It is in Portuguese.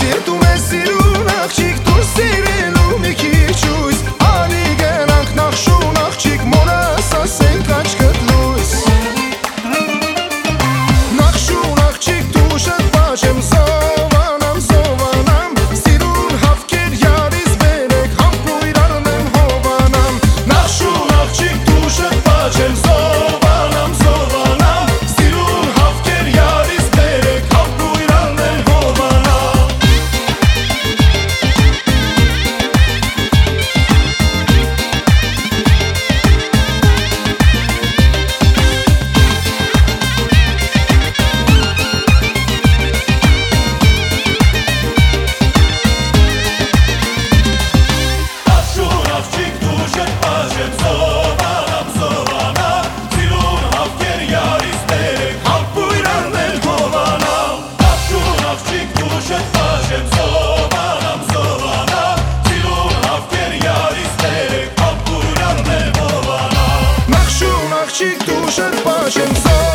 Sirtu me siru në qiktu chic, touche pas, j'aime ça.